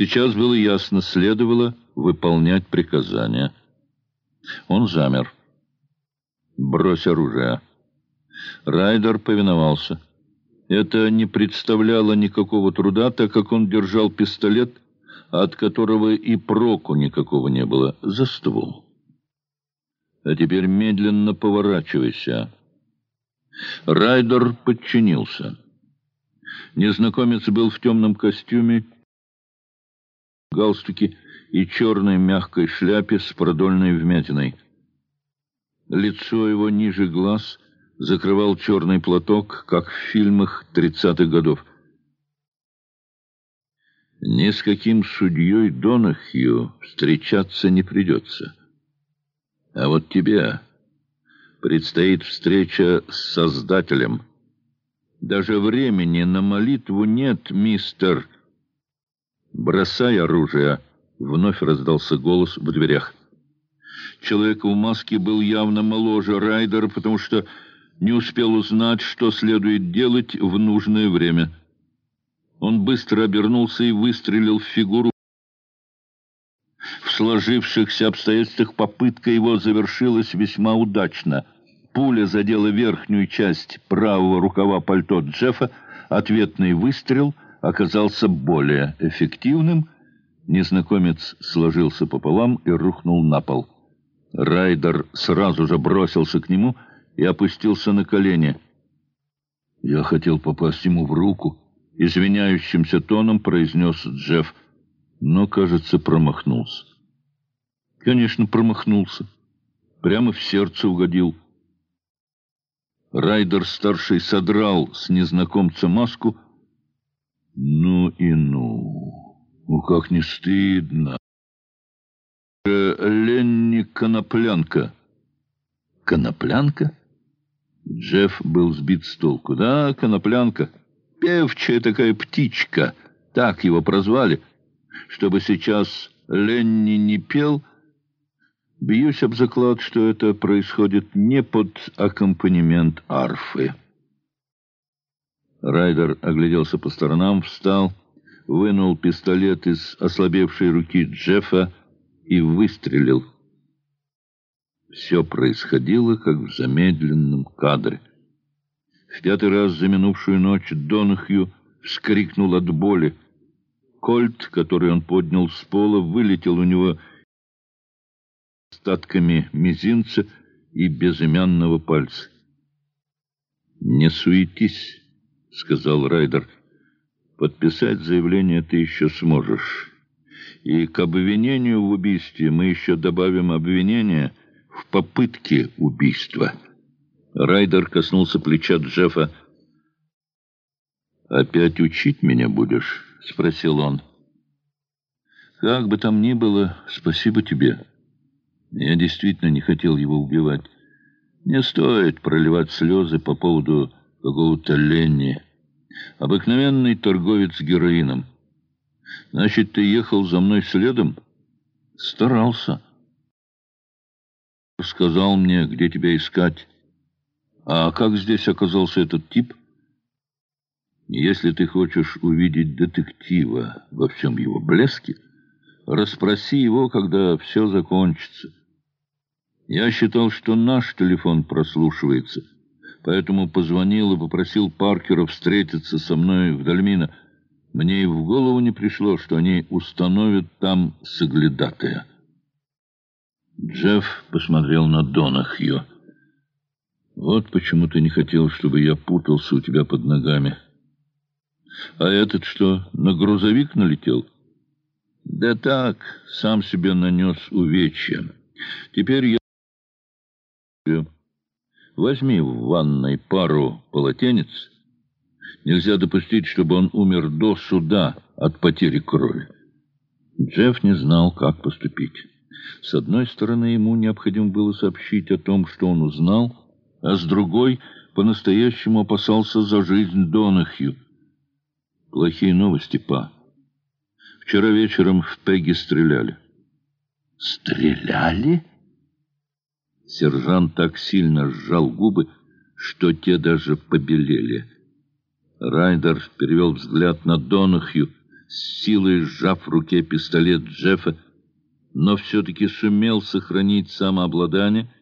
Сейчас было ясно, следовало выполнять приказания. Он замер. «Брось оружие». Райдер повиновался. Это не представляло никакого труда, так как он держал пистолет, от которого и проку никакого не было, за ствол. «А теперь медленно поворачивайся». Райдер подчинился. Незнакомец был в темном костюме, галстуке и черной мягкой шляпе с продольной вмятиной. Лицо его ниже глаз закрывал черный платок, как в фильмах тридцатых годов. Ни с каким судьей Донахью встречаться не придется. А вот тебе предстоит встреча с Создателем. Даже времени на молитву нет, мистер. Бросай оружие. Вновь раздался голос в дверях. Человек в маске был явно моложе Райдера, потому что не успел узнать, что следует делать в нужное время. Он быстро обернулся и выстрелил в фигуру. В сложившихся обстоятельствах попытка его завершилась весьма удачно. Пуля задела верхнюю часть правого рукава пальто Джеффа, ответный выстрел оказался более эффективным. Незнакомец сложился пополам и рухнул на пол. Райдер сразу же бросился к нему и опустился на колени. «Я хотел попасть ему в руку», — извиняющимся тоном произнес Джефф, но, кажется, промахнулся. Конечно, промахнулся. Прямо в сердце угодил. Райдер-старший содрал с незнакомца маску. «Ну и ну! Ну, как не стыдно!» Ленни Коноплянка. Коноплянка? Джефф был сбит с толку. Да, Коноплянка. Певчая такая птичка. Так его прозвали. Чтобы сейчас Ленни не пел, бьюсь об заклад, что это происходит не под аккомпанемент арфы. Райдер огляделся по сторонам, встал, вынул пистолет из ослабевшей руки Джеффа, и выстрелил. Все происходило, как в замедленном кадре. В пятый раз за минувшую ночь Донахью вскрикнул от боли. Кольт, который он поднял с пола, вылетел у него остатками мизинца и безымянного пальца. «Не суетись», — сказал Райдер. «Подписать заявление ты еще сможешь» и к обвинению в убийстве мы еще добавим обвинение в попытке убийства. Райдер коснулся плеча Джеффа. «Опять учить меня будешь?» — спросил он. «Как бы там ни было, спасибо тебе. Я действительно не хотел его убивать. Не стоит проливать слезы по поводу какого-то Ленни. Обыкновенный торговец героином». Значит, ты ехал за мной следом? Старался. Сказал мне, где тебя искать. А как здесь оказался этот тип? Если ты хочешь увидеть детектива во всем его блеске, расспроси его, когда все закончится. Я считал, что наш телефон прослушивается, поэтому позвонил и попросил Паркера встретиться со мной в Дальмино. Мне и в голову не пришло, что они установят там соглядатая. Джефф посмотрел на Донахью. «Вот почему ты не хотел, чтобы я путался у тебя под ногами. А этот что, на грузовик налетел?» «Да так, сам себе нанес увечья. Теперь я...» «Возьми в ванной пару полотенец» Нельзя допустить, чтобы он умер до суда от потери крови. Джефф не знал, как поступить. С одной стороны, ему необходимо было сообщить о том, что он узнал, а с другой — по-настоящему опасался за жизнь Донахью. Плохие новости, па. Вчера вечером в Пегги стреляли. Стреляли? Сержант так сильно сжал губы, что те даже побелели. Райдер перевел взгляд на Донахью, с силой сжав в руке пистолет Джеффа, но все-таки сумел сохранить самообладание